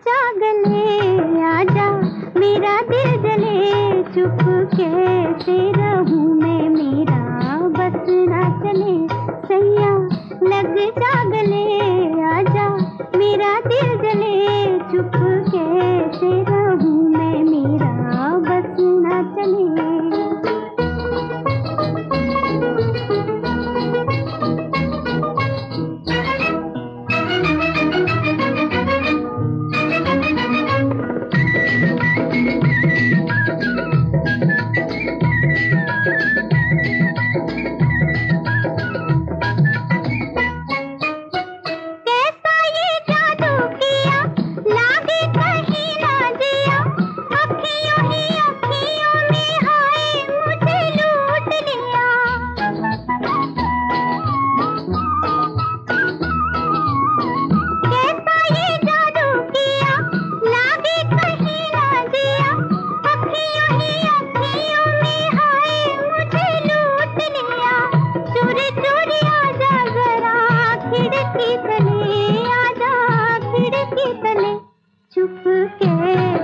जा गले आजा। मेरा दिल जले, चुप कैसे रहूँ मैं? मेरा बस ना चले, सैया लग जा गले खिड़की आजा खिड़की तले चुप के